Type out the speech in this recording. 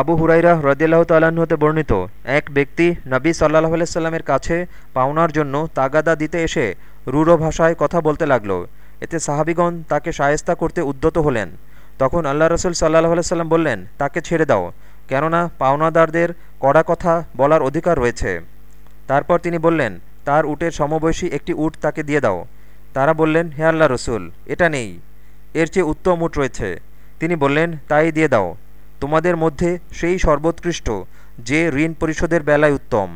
আবু হুরাইরা হ্রদিল্লাহ তাল্লাহ্ন হতে বর্ণিত, এক ব্যক্তি নবী সাল্লাহ আলাইস্লামের কাছে পাওনার জন্য তাগাদা দিতে এসে রূঢ় ভাষায় কথা বলতে লাগল। এতে সাহাবিগণ তাকে সায়স্তা করতে উদ্যত হলেন। তখন আল্লাহ রসুল সাল্লাহ আলাইসাল্লাম বললেন, তাকে ছেড়ে দাও, কেননা পাওনাদারদের কড়া কথা বলার অধিকার রয়েছে। তারপর তিনি বললেন, তার উটের সমবয়সী একটি উট তাকে দিয়ে দাও। তারা বললেন, হে আল্লাহ রসুল, এটা নেই, এর চেয়ে উত্তম উট রয়েছে। তিনি বললেন, তাই দিয়ে দাও। তোমাদের মধ্যে সেই সর্বোৎকৃষ্ট যে ঋণ পরিশোধের বেলায় উত্তম।